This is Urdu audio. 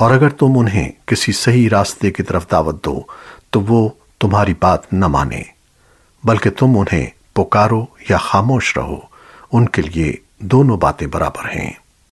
اور اگر تم انہیں کسی صحیح راستے کی طرف دعوت دو، تو وہ تمہاری بات نہ مانے، بلکہ تم انہیں پکارو یا خاموش رہو، ان کے لیے دونوں باتیں برابر ہیں۔